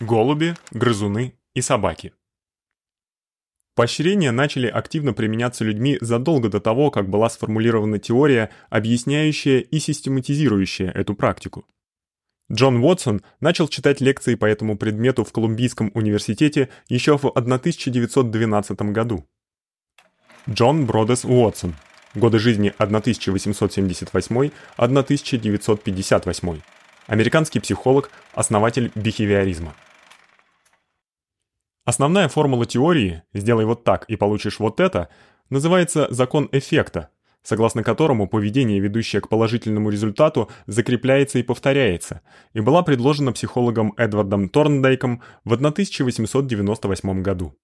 Голуби, грызуны и собаки. Поощрения начали активно применяться людьми задолго до того, как была сформулирована теория, объясняющая и систематизирующая эту практику. Джон Уотсон начал читать лекции по этому предмету в Колумбийском университете еще в 1912 году. Джон Бродес Уотсон. Годы жизни 1878-1958. Американский психолог, основатель бихевиоризма. Основная формула теории «сделай вот так и получишь вот это» называется закон эффекта, согласно которому поведение, ведущее к положительному результату, закрепляется и повторяется, и была предложена психологом Эдвардом Торндайком в 1898 году.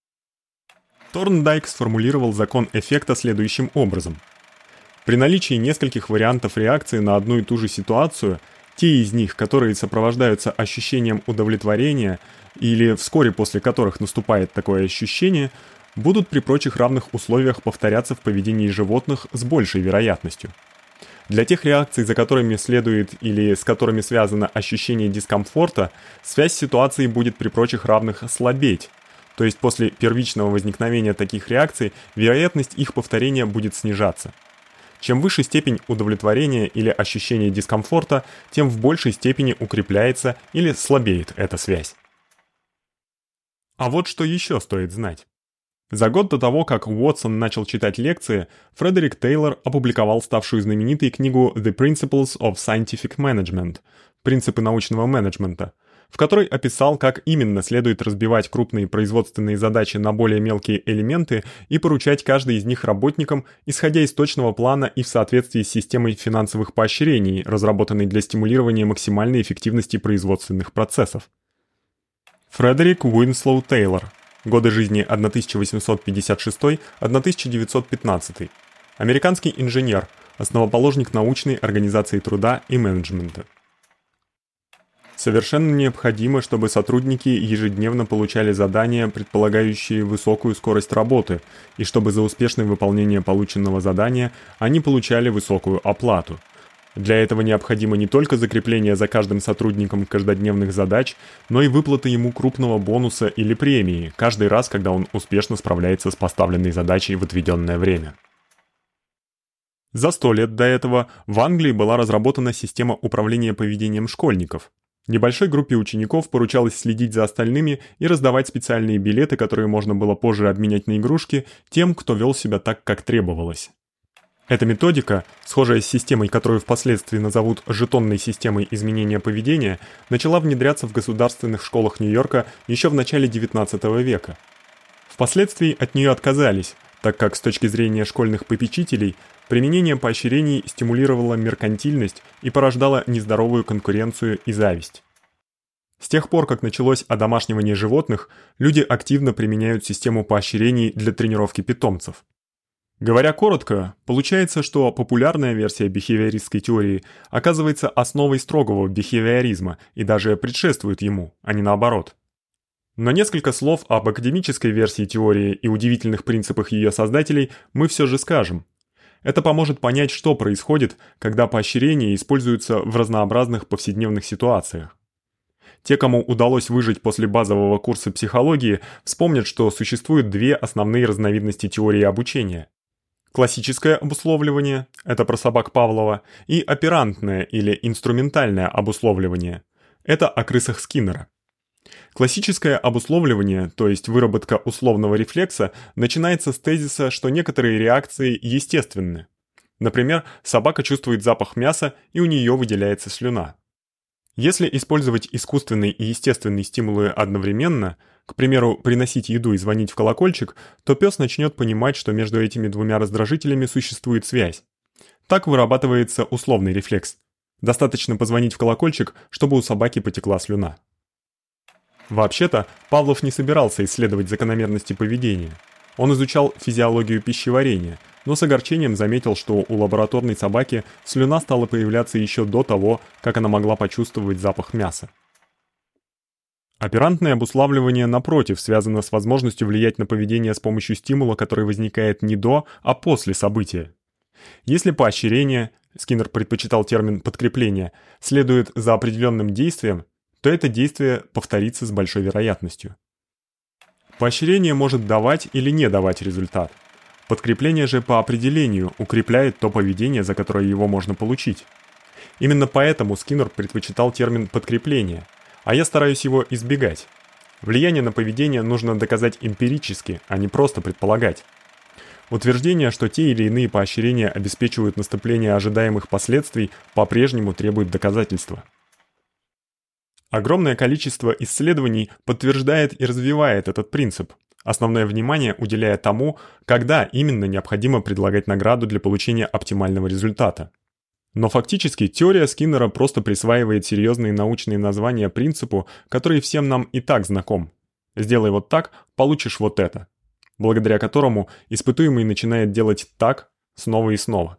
Торндайк сформулировал закон эффекта следующим образом: при наличии нескольких вариантов реакции на одну и ту же ситуацию, те из них, которые сопровождаются ощущением удовлетворения, или вскоре после которых наступает такое ощущение, будут при прочих равных условиях повторяться в поведении животных с большей вероятностью. Для тех реакций, за которыми следует или с которыми связано ощущение дискомфорта, связь ситуации будет при прочих равных слабеть. То есть после первичного возникновения таких реакций вероятность их повторения будет снижаться. Чем выше степень удовлетворения или ощущения дискомфорта, тем в большей степени укрепляется или слабеет эта связь. А вот что еще стоит знать. За год до того, как Уотсон начал читать лекции, Фредерик Тейлор опубликовал ставшую знаменитой книгу The Principles of Scientific Management Принципы научного менеджмента, в которой описал, как именно следует разбивать крупные производственные задачи на более мелкие элементы и поручать каждый из них работникам, исходя из точного плана и в соответствии с системой финансовых поощрений, разработанной для стимулирования максимальной эффективности производственных процессов. Фредерик Уинслоу Тейлор. Годы жизни 1856-1915. Американский инженер, основоположник научной организации труда и менеджмента. Совершенно необходимо, чтобы сотрудники ежедневно получали задания, предполагающие высокую скорость работы, и чтобы за успешное выполнение полученного задания они получали высокую оплату. Для этого необходимо не только закрепление за каждым сотрудником каждодневных задач, но и выплата ему крупного бонуса или премии каждый раз, когда он успешно справляется с поставленной задачей в отведенное время. За сто лет до этого в Англии была разработана система управления поведением школьников. Небольшой группе учеников поручалось следить за остальными и раздавать специальные билеты, которые можно было позже обменять на игрушки тем, кто вел себя так, как требовалось. Эта методика, схожая с системой, которую впоследствии назовут жетонной системой изменения поведения, начала внедряться в государственных школах Нью-Йорка еще в начале XIX века. Впоследствии от нее отказались, так как с точки зрения школьных попечителей применение поощрений стимулировало меркантильность и порождало нездоровую конкуренцию и зависть. С тех пор, как началось одомашнивание животных, люди активно применяют систему поощрений для тренировки питомцев. Говоря коротко, получается, что популярная версия бихевиористской теории оказывается основой строгого бихевиоризма и даже предшествует ему, а не наоборот. Но несколько слов об академической версии теории и удивительных принципах её создателей мы всё же скажем. Это поможет понять, что происходит, когда поощрения используются в разнообразных повседневных ситуациях. Те, кому удалось выжить после базового курса психологии, вспомнят, что существуют две основные разновидности теории обучения. Классическое обусловливание это про собак Павлова и оперантное или инструментальное обусловливание это о крысах Скиннера. Классическое обусловливание, то есть выработка условного рефлекса, начинается с тезиса, что некоторые реакции естественны. Например, собака чувствует запах мяса, и у неё выделяется слюна. Если использовать искусственный и естественный стимулы одновременно, к примеру, приносить еду и звонить в колокольчик, то пес начнет понимать, что между этими двумя раздражителями существует связь. Так вырабатывается условный рефлекс. Достаточно позвонить в колокольчик, чтобы у собаки потекла слюна. Вообще-то, Павлов не собирался исследовать закономерности поведения. Он изучал физиологию пищеварения, но с огорчением заметил, что у лабораторной собаки слюна стала появляться еще до того, как она могла почувствовать запах мяса. Оперантное обуславливание напротив связано с возможностью влиять на поведение с помощью стимула, который возникает не до, а после события. Если поощрение, Скиннер предпочитал термин подкрепление, следует за определенным действием, то это действие повторится с большой вероятностью. Поощрение может давать или не давать результат. Подкрепление же по определению укрепляет то поведение, за которое его можно получить. Именно поэтому Скиннер предпочитал термин подкрепление, а я стараюсь его избегать. Влияние на поведение нужно доказать эмпирически, а не просто предполагать. Утверждение, что те или иные поощрения обеспечивают наступление ожидаемых последствий, по-прежнему требует доказательства. Огромное количество исследований подтверждает и развивает этот принцип, основное внимание уделяя тому, когда именно необходимо предлагать награду для получения оптимального результата. Но фактически теория Скиннера просто присваивает серьезные научные названия принципу, который всем нам и так знаком. Сделай вот так, получишь вот это. Благодаря которому испытуемый начинает делать так снова и снова.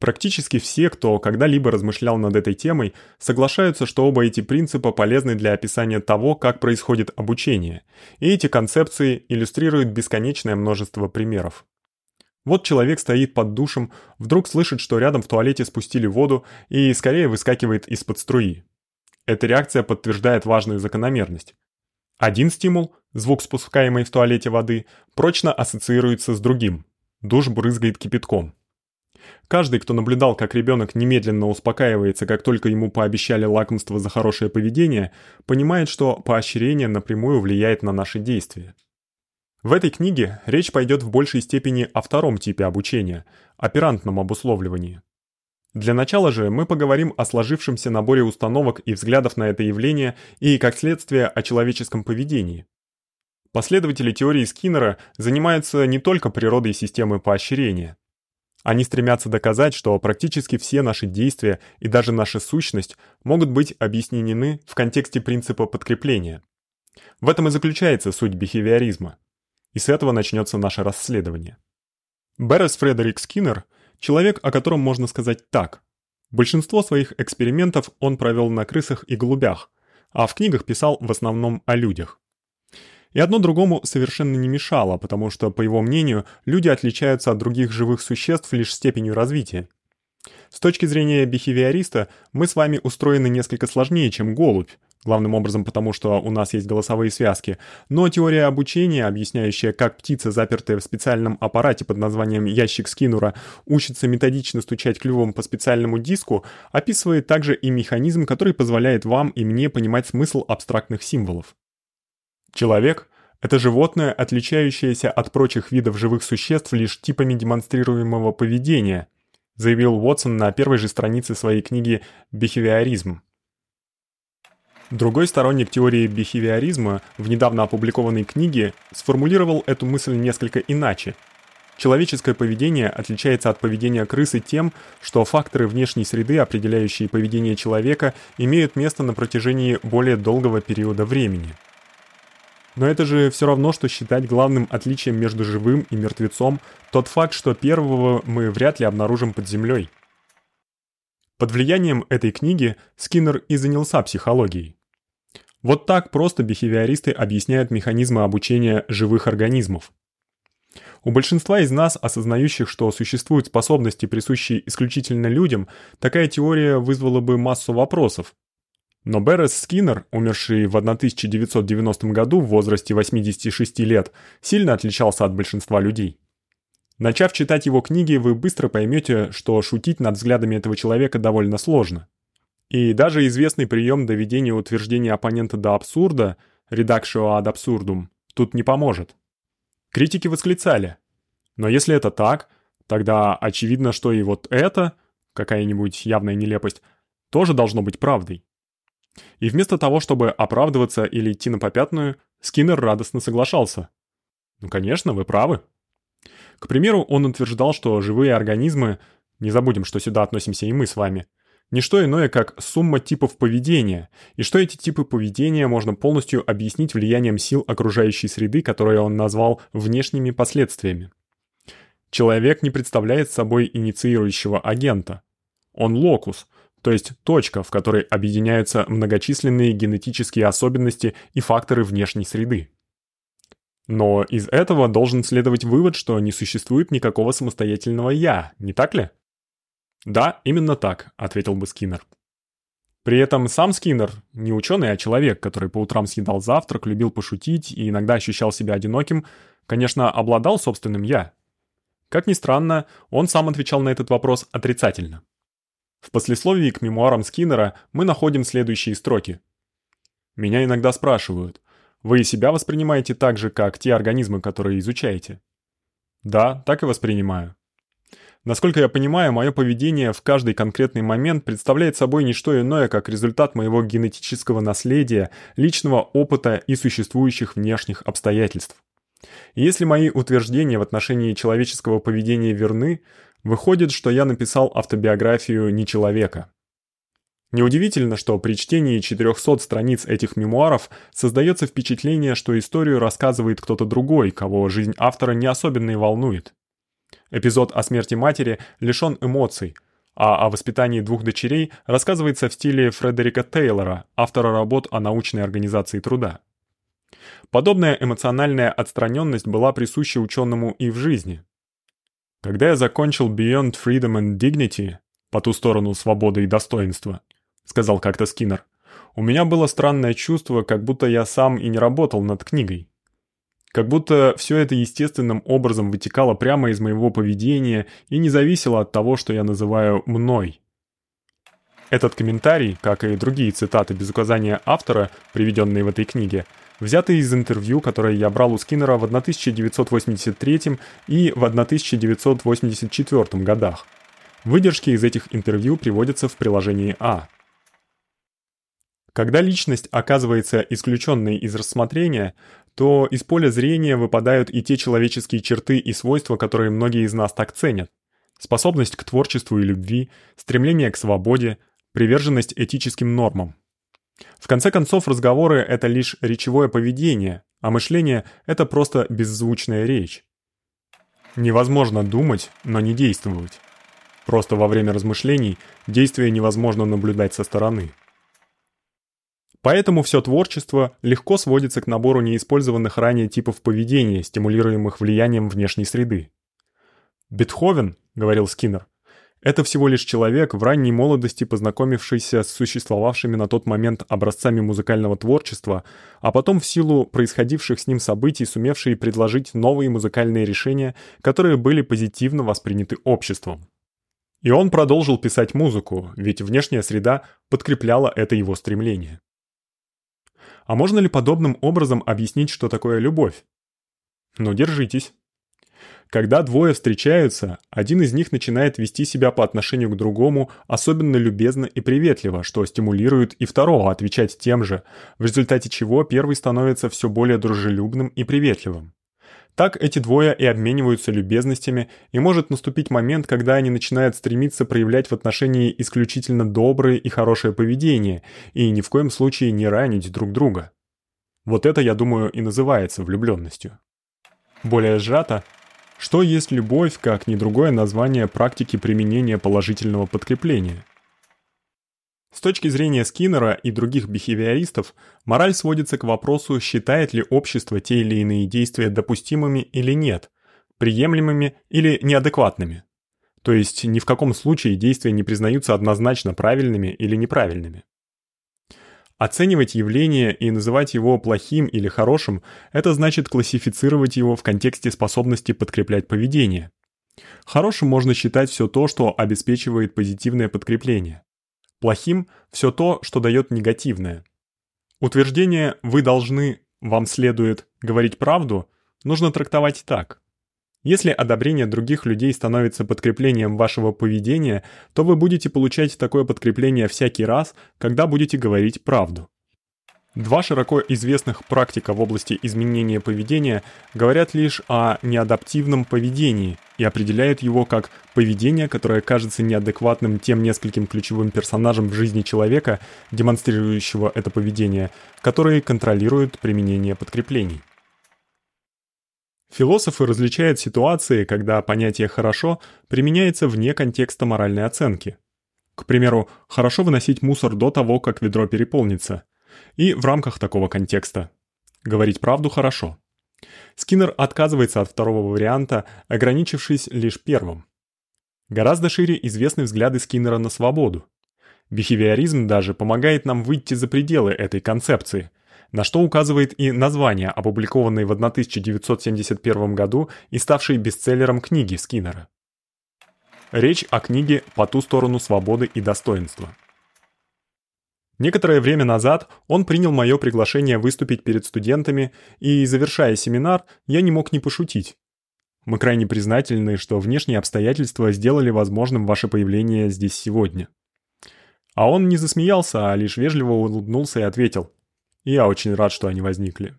Практически все, кто когда-либо размышлял над этой темой, соглашаются, что оба эти принципа полезны для описания того, как происходит обучение. И эти концепции иллюстрируют бесконечное множество примеров. Вот человек стоит под душем, вдруг слышит, что рядом в туалете спустили воду и скорее выскакивает из-под струи. Эта реакция подтверждает важную закономерность. Один стимул, звук спускаемой в туалете воды, прочно ассоциируется с другим. Душ брызгает кипятком. Каждый, кто наблюдал, как ребенок немедленно успокаивается, как только ему пообещали лакомство за хорошее поведение, понимает, что поощрение напрямую влияет на наши действия. В этой книге речь пойдет в большей степени о втором типе обучения оперантном обусловливании. Для начала же мы поговорим о сложившемся наборе установок и взглядов на это явление и, как следствие, о человеческом поведении. Последователи теории Скиннера занимаются не только природой системы поощрения. Они стремятся доказать, что практически все наши действия и даже наша сущность могут быть объяснены в контексте принципа подкрепления. В этом и заключается суть бихевиоризма. И с этого начнется наше расследование. Беррес Фредерик Скиннер человек, о котором можно сказать так: большинство своих экспериментов он провел на крысах и голубях, а в книгах писал в основном о людях. И одно другому совершенно не мешало, потому что, по его мнению, люди отличаются от других живых существ лишь степенью развития. С точки зрения бихевиориста, мы с вами устроены несколько сложнее, чем голубь, главным образом потому, что у нас есть голосовые связки, но теория обучения, объясняющая, как птица, запертая в специальном аппарате под названием ящик Скиннера, учится методично стучать клювом по специальному диску, описывает также и механизм, который позволяет вам и мне понимать смысл абстрактных символов. Человек это животное, отличающееся от прочих видов живых существ лишь типами демонстрируемого поведения, заявил Уотсон на первой же странице своей книги Бихевиоризм. Другой сторонник теории бихевиоризма в недавно опубликованной книге сформулировал эту мысль несколько иначе. Человеческое поведение отличается от поведения крысы тем, что факторы внешней среды, определяющие поведение человека, имеют место на протяжении более долгого периода времени. Но это же всё равно что считать главным отличием между живым и мертвецом тот факт, что первого мы вряд ли обнаружим под землёй. Под влиянием этой книги Скиннер и занялся психологией. Вот так просто бихевиористы объясняют механизмы обучения живых организмов. У большинства из нас, осознающих, что существуют способности, присущие исключительно людям, такая теория вызвала бы массу вопросов. Но Беррес Скиннер, умерший в 1990 году в возрасте 86 лет, сильно отличался от большинства людей. Начав читать его книги, вы быстро поймёте, что шутить над взглядами этого человека довольно сложно. И даже известный прием доведения утверждения оппонента до абсурда, reductio ad absurdum, тут не поможет. Критики восклицали: "Но если это так, тогда очевидно, что и вот это, какая-нибудь явная нелепость, тоже должно быть правдой". И вместо того, чтобы оправдываться или идти на попятную, Скиннер радостно соглашался. "Ну, конечно, вы правы". К примеру, он утверждал, что живые организмы, не забудем, что сюда относимся и мы с вами, не что иное, как сумма типов поведения, и что эти типы поведения можно полностью объяснить влиянием сил окружающей среды, которые он назвал внешними последствиями. Человек не представляет собой инициирующего агента. Он локус, то есть точка, в которой объединяются многочисленные генетические особенности и факторы внешней среды. Но из этого должен следовать вывод, что не существует никакого самостоятельного я, не так ли? Да, именно так, ответил бы Скиннер. При этом сам Скиннер не ученый, а человек, который по утрам съедал завтрак, любил пошутить и иногда ощущал себя одиноким, конечно, обладал собственным «я». Как ни странно, он сам отвечал на этот вопрос отрицательно. В послесловии к мемуарам Скиннера мы находим следующие строки. «Меня иногда спрашивают, вы себя воспринимаете так же, как те организмы, которые изучаете?» «Да, так и воспринимаю. Насколько я понимаю, мое поведение в каждый конкретный момент представляет собой не что иное, как результат моего генетического наследия, личного опыта и существующих внешних обстоятельств. И если мои утверждения в отношении человеческого поведения верны, выходит, что я написал автобиографию не человека. Неудивительно, что при чтении 400 страниц этих мемуаров создается впечатление, что историю рассказывает кто-то другой, кого жизнь автора не особенно и волнует. Эпизод о смерти матери лишён эмоций, а о воспитании двух дочерей рассказывается в стиле Фредерика Тейлора, автора работ о научной организации труда. Подобная эмоциональная отстранённость была присуща учёному и в жизни. Когда я закончил Beyond Freedom and Dignity, по ту сторону свободы и достоинства, сказал как-то Скиннер. У меня было странное чувство, как будто я сам и не работал над книгой. Как будто все это естественным образом вытекало прямо из моего поведения и не зависело от того, что я называю мной. Этот комментарий, как и другие цитаты без указания автора, приведенные в этой книге, взяты из интервью, которое я брал у Скиннера в 1983 и в 1984 годах. Выдержки из этих интервью приводятся в приложении А. Когда личность оказывается исключённой из рассмотрения, то из поля зрения выпадают и те человеческие черты и свойства, которые многие из нас так ценят. Способность к творчеству и любви, стремление к свободе, приверженность этическим нормам. В конце концов, разговоры это лишь речевое поведение, а мышление это просто беззвучная речь. Невозможно думать, но не действовать. Просто во время размышлений действие невозможно наблюдать со стороны. Поэтому всё творчество легко сводится к набору неиспользованных ранее типов поведения, стимулируемых влиянием внешней среды. Бетховен, говорил Скиннер, это всего лишь человек в ранней молодости, познакомившийся с существовавшими на тот момент образцами музыкального творчества, а потом в силу происходивших с ним событий сумевший предложить новые музыкальные решения, которые были позитивно восприняты обществом. И он продолжил писать музыку, ведь внешняя среда подкрепляла это его стремление. А можно ли подобным образом объяснить, что такое любовь? Ну, держитесь. Когда двое встречаются, один из них начинает вести себя по отношению к другому особенно любезно и приветливо, что стимулирует и второго отвечать тем же, в результате чего первый становится всё более дружелюбным и приветливым. Так эти двое и обмениваются любезностями, и может наступить момент, когда они начинают стремиться проявлять в отношении исключительно доброе и хорошее поведение, и ни в коем случае не ранить друг друга. Вот это, я думаю, и называется влюблённостью. Более сжато, что есть любовь, как ни другое название практики применения положительного подкрепления? С точки зрения Скиннера и других бихевиористов, мораль сводится к вопросу, считает ли общество те или иные действия допустимыми или нет, приемлемыми или неадекватными. То есть ни в каком случае действия не признаются однозначно правильными или неправильными. Оценивать явление и называть его плохим или хорошим это значит классифицировать его в контексте способности подкреплять поведение. Хорошим можно считать всё то, что обеспечивает позитивное подкрепление. Плохим всё то, что даёт негативное. Утверждение вы должны, вам следует говорить правду, нужно трактовать так: если одобрение других людей становится подкреплением вашего поведения, то вы будете получать такое подкрепление всякий раз, когда будете говорить правду. Два широко известных практика в области изменения поведения говорят лишь о неадаптивном поведении и определяют его как поведение, которое кажется неадекватным тем нескольким ключевым персонажам в жизни человека, демонстрирующего это поведение, которые контролируют применение подкреплений. Философы различают ситуации, когда понятие хорошо применяется вне контекста моральной оценки. К примеру, хорошо выносить мусор до того, как ведро переполнится и в рамках такого контекста. Говорить правду хорошо. Скиннер отказывается от второго варианта, ограничившись лишь первым. Гораздо шире известны взгляды Скиннера на свободу. Бихевиоризм даже помогает нам выйти за пределы этой концепции, на что указывает и название опубликованной в 1971 году и ставшей бестселлером книги Скиннера. Речь о книге «По ту сторону свободы и достоинства». Некоторое время назад он принял моё приглашение выступить перед студентами, и, завершая семинар, я не мог не пошутить. Мы крайне признательны, что внешние обстоятельства сделали возможным ваше появление здесь сегодня. А он не засмеялся, а лишь вежливо улыбнулся и ответил: "Я очень рад, что они возникли".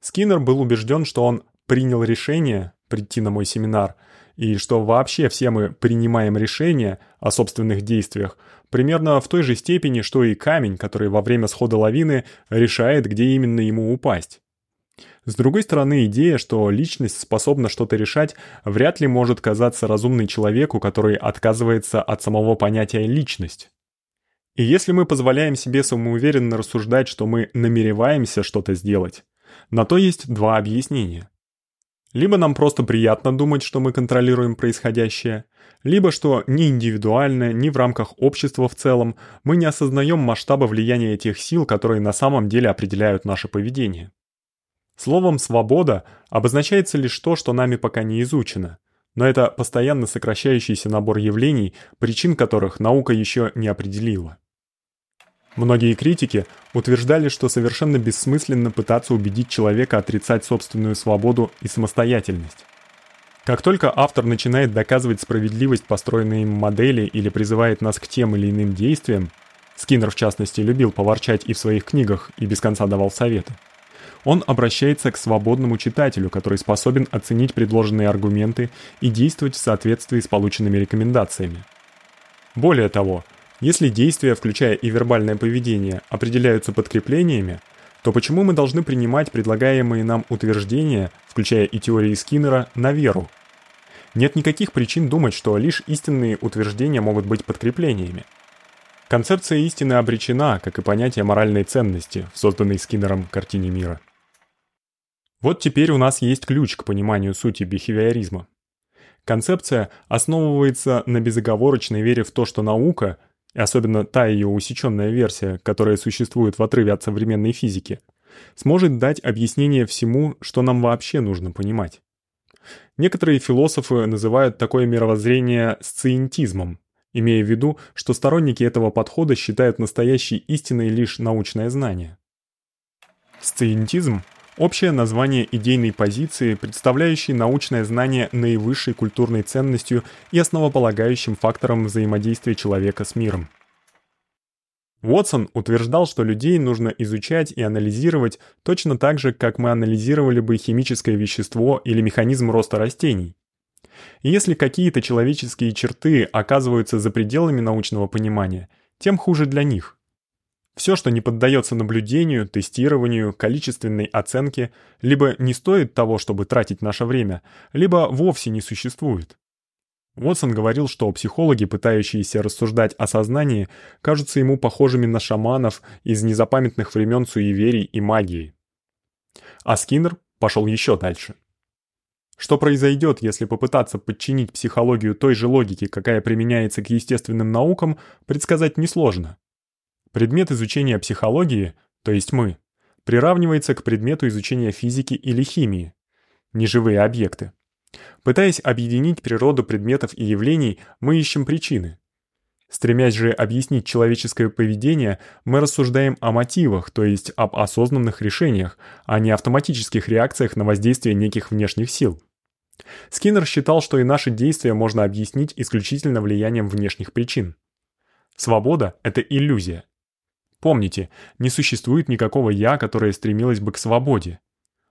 Скиннер был убежден, что он принял решение прийти на мой семинар и что вообще все мы принимаем решения о собственных действиях примерно в той же степени, что и камень, который во время схода лавины решает, где именно ему упасть. С другой стороны, идея, что личность способна что-то решать, вряд ли может казаться разумной человеку, который отказывается от самого понятия личность. И если мы позволяем себе самоуверенно рассуждать, что мы намереваемся что-то сделать, на то есть два объяснения. Либо нам просто приятно думать, что мы контролируем происходящее, либо что ни индивидуально, ни в рамках общества в целом мы не осознаем масштаба влияния тех сил, которые на самом деле определяют наше поведение. Словом «свобода» обозначается лишь то, что нами пока не изучено, но это постоянно сокращающийся набор явлений, причин которых наука еще не определила. Многие критики утверждали, что совершенно бессмысленно пытаться убедить человека отрицать собственную свободу и самостоятельность. Как только автор начинает доказывать справедливость построенной им модели или призывает нас к тем или иным действиям, Скиннер в частности любил поворчать и в своих книгах, и без конца давал советы. Он обращается к свободному читателю, который способен оценить предложенные аргументы и действовать в соответствии с полученными рекомендациями. Более того, если действия, включая и вербальное поведение, определяются подкреплениями, то почему мы должны принимать предлагаемые нам утверждения, включая и теории Скиннера, на веру? Нет никаких причин думать, что лишь истинные утверждения могут быть подкреплениями. Концепция истины обречена, как и понятие моральной ценности в созданной Скиннером картине мира. Вот теперь у нас есть ключ к пониманию сути бихевиоризма. Концепция основывается на безоговорочной вере в то, что наука и особенно та ее усечённая версия, которая существует в отрыве от современной физики, сможет дать объяснение всему, что нам вообще нужно понимать. Некоторые философы называют такое мировоззрение сциентизмом, имея в виду, что сторонники этого подхода считают настоящей истиной лишь научное знание. Сциентизм Общее название идейной позиции, представляющей научное знание наивысшей культурной ценностью и основополагающим фактором взаимодействия человека с миром. Уотсон утверждал, что людей нужно изучать и анализировать точно так же, как мы анализировали бы химическое вещество или механизм роста растений. И если какие-то человеческие черты оказываются за пределами научного понимания, тем хуже для них. Всё, что не поддаётся наблюдению, тестированию, количественной оценке, либо не стоит того, чтобы тратить наше время, либо вовсе не существует. Уотсон говорил, что психологи, пытающиеся рассуждать о сознании, кажутся ему похожими на шаманов из незапамятных времён суеверий и магии. А Скиннер пошёл ещё дальше. Что произойдёт, если попытаться подчинить психологию той же логике, какая применяется к естественным наукам, предсказать несложно. Предмет изучения психологии, то есть мы, приравнивается к предмету изучения физики или химии, неживые объекты. Пытаясь объединить природу предметов и явлений, мы ищем причины. Стремясь же объяснить человеческое поведение, мы рассуждаем о мотивах, то есть об осознанных решениях, а не автоматических реакциях на воздействие неких внешних сил. Скиннер считал, что и наши действия можно объяснить исключительно влиянием внешних причин. Свобода это иллюзия. Помните, не существует никакого я, которое стремилось бы к свободе.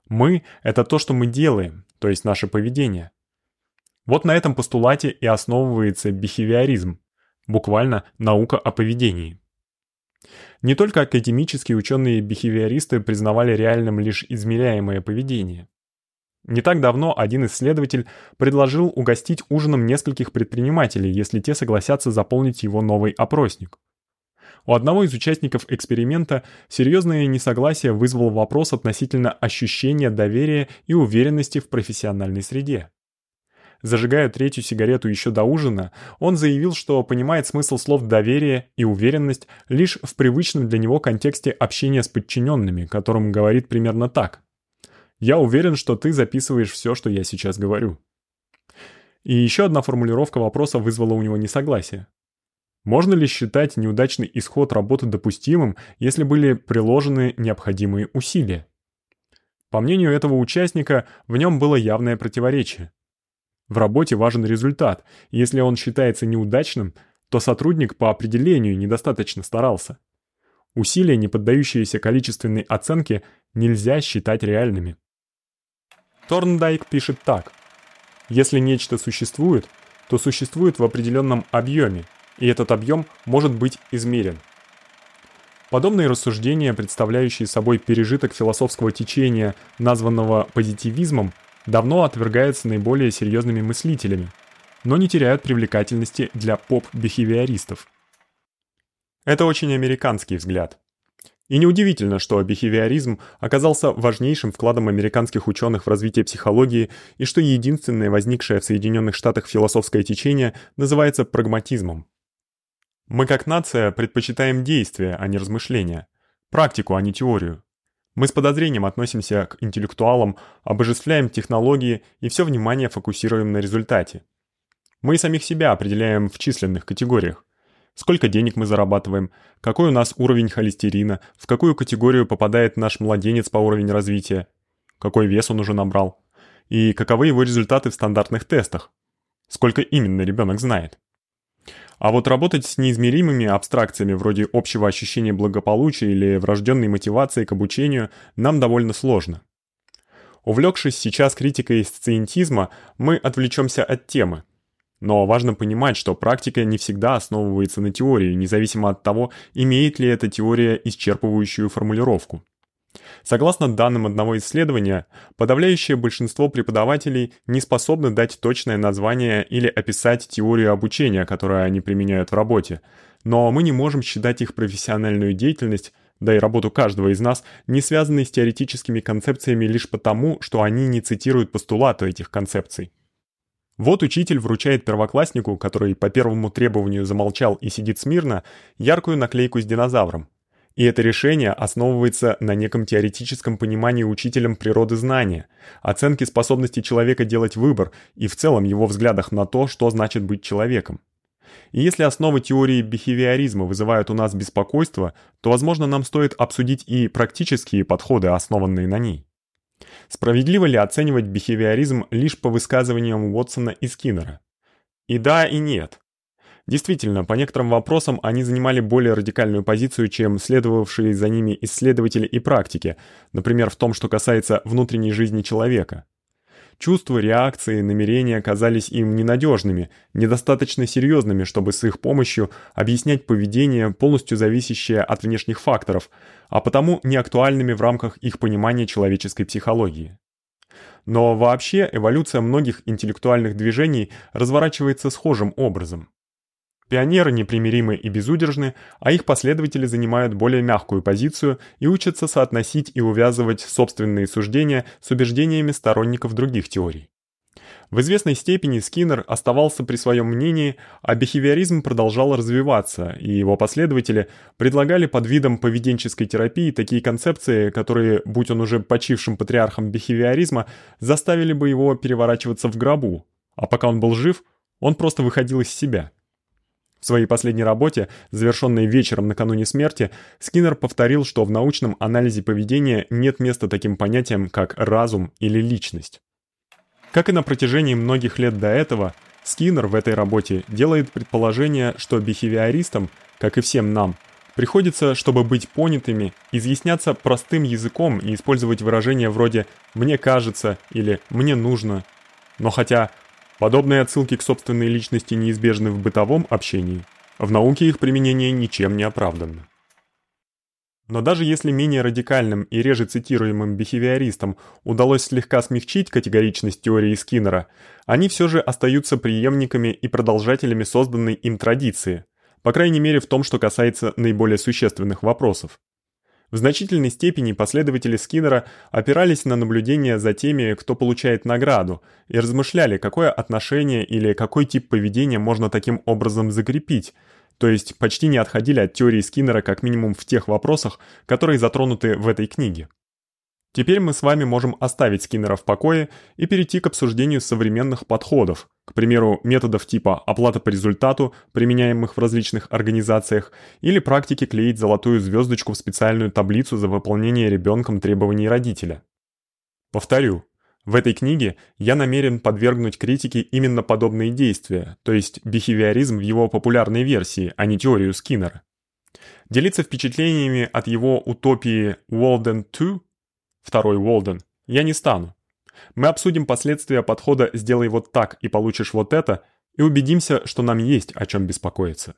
Мы это то, что мы делаем, то есть наше поведение. Вот на этом постулате и основывается бихевиоризм, буквально наука о поведении. Не только академические ученые-бихевиористы признавали реальным лишь измеряемое поведение. Не так давно один исследователь предложил угостить ужином нескольких предпринимателей, если те согласятся заполнить его новый опросник. У одного из участников эксперимента серьезное несогласие вызвал вопрос относительно ощущения доверия и уверенности в профессиональной среде. зажигая третью сигарету ещё до ужина, он заявил, что понимает смысл слов доверие и уверенность лишь в привычном для него контексте общения с подчинёнными, которым говорит примерно так: "Я уверен, что ты записываешь всё, что я сейчас говорю". И ещё одна формулировка вопроса вызвала у него несогласие. Можно ли считать неудачный исход работы допустимым, если были приложены необходимые усилия? По мнению этого участника, в нём было явное противоречие. В работе важен результат. Если он считается неудачным, то сотрудник по определению недостаточно старался. Усилия, не поддающиеся количественной оценке, нельзя считать реальными. Торндайк пишет так: Если нечто существует, то существует в определённом объёме, и этот объём может быть измерен. Подобные рассуждения, представляющие собой пережиток философского течения, названного позитивизмом, давно отвергаются наиболее серьёзными мыслителями, но не теряют привлекательности для поп-бихевиористов. Это очень американский взгляд. И неудивительно, что бихевиоризм оказался важнейшим вкладом американских учёных в развитие психологии и что единственное возникшее в Соединённых Штатах философское течение называется прагматизмом. Мы как нация предпочитаем действия, а не размышления, практику, а не теорию. Мы с подозрением относимся к интеллектуалам, обожествляем технологии и всё внимание фокусируем на результате. Мы самих себя определяем в численных категориях. Сколько денег мы зарабатываем, какой у нас уровень холестерина, в какую категорию попадает наш младенец по уровню развития, какой вес он уже набрал и каковы его результаты в стандартных тестах. Сколько именно ребёнок знает. А вот работать с неизмеримыми абстракциями вроде общего ощущения благополучия или врождённой мотивации к обучению нам довольно сложно. Увлёкшись сейчас критикой сциентизма, мы отвлечёмся от темы. Но важно понимать, что практика не всегда основывается на теории, независимо от того, имеет ли эта теория исчерпывающую формулировку. Согласно данным одного исследования, подавляющее большинство преподавателей не способны дать точное название или описать теорию обучения, которую они применяют в работе. Но мы не можем считать их профессиональную деятельность, да и работу каждого из нас, не связанной с теоретическими концепциями лишь потому, что они не цитируют постулаты этих концепций. Вот учитель вручает первокласснику, который по первому требованию замолчал и сидит смирно, яркую наклейку с динозавром. И это решение основывается на неком теоретическом понимании учителем природы знания, оценке способности человека делать выбор и в целом его взглядах на то, что значит быть человеком. И если основы теории бихевиоризма вызывают у нас беспокойство, то, возможно, нам стоит обсудить и практические подходы, основанные на ней. Справедливо ли оценивать бихевиоризм лишь по высказываниям Уотсона и Скиннера? И да, и нет. Действительно, по некоторым вопросам они занимали более радикальную позицию, чем следовавшие за ними исследователи и практики, например, в том, что касается внутренней жизни человека. Чувства, реакции, намерения казались им ненадёжными, недостаточно серьёзными, чтобы с их помощью объяснять поведение, полностью зависящее от внешних факторов, а потому неактуальными в рамках их понимания человеческой психологии. Но вообще эволюция многих интеллектуальных движений разворачивается схожим образом. Пионеры непримиримы и безудержны, а их последователи занимают более мягкую позицию и учатся соотносить и увязывать собственные суждения с убеждениями сторонников других теорий. В известной степени Скиннер оставался при своём мнении, а бихевиоризм продолжал развиваться, и его последователи предлагали под видом поведенческой терапии такие концепции, которые, будь он уже почившим патриархом бихевиоризма, заставили бы его переворачиваться в гробу. А пока он был жив, он просто выходил из себя. В своей последней работе, завершенной вечером накануне смерти, Скиннер повторил, что в научном анализе поведения нет места таким понятиям, как разум или личность. Как и на протяжении многих лет до этого, Скиннер в этой работе делает предположение, что бихевиористам, как и всем нам, приходится, чтобы быть понятыми, изъясняться простым языком и использовать выражения вроде «мне кажется» или «мне нужно». Но хотя Подобные отсылки к собственной личности неизбежны в бытовом общении. В науке их применение ничем не оправдано. Но даже если менее радикальным и реже цитируемым бихевиористам удалось слегка смягчить категоричность теории Скиннера, они всё же остаются преемниками и продолжателями созданной им традиции, по крайней мере в том, что касается наиболее существенных вопросов. В значительной степени последователи Скиннера опирались на наблюдения за теми, кто получает награду, и размышляли, какое отношение или какой тип поведения можно таким образом закрепить. То есть почти не отходили от теории Скиннера как минимум в тех вопросах, которые затронуты в этой книге. Теперь мы с вами можем оставить Скиннера в покое и перейти к обсуждению современных подходов, к примеру, методов типа оплата по результату, применяемых в различных организациях, или практики клеить золотую звездочку в специальную таблицу за выполнение ребенком требований родителя. Повторю, в этой книге я намерен подвергнуть критике именно подобные действия, то есть бихевиоризм в его популярной версии, а не теорию Скиннера. Делиться впечатлениями от его утопии Walden 2 второй Уолден, я не стану. Мы обсудим последствия подхода «сделай вот так и получишь вот это» и убедимся, что нам есть о чем беспокоиться.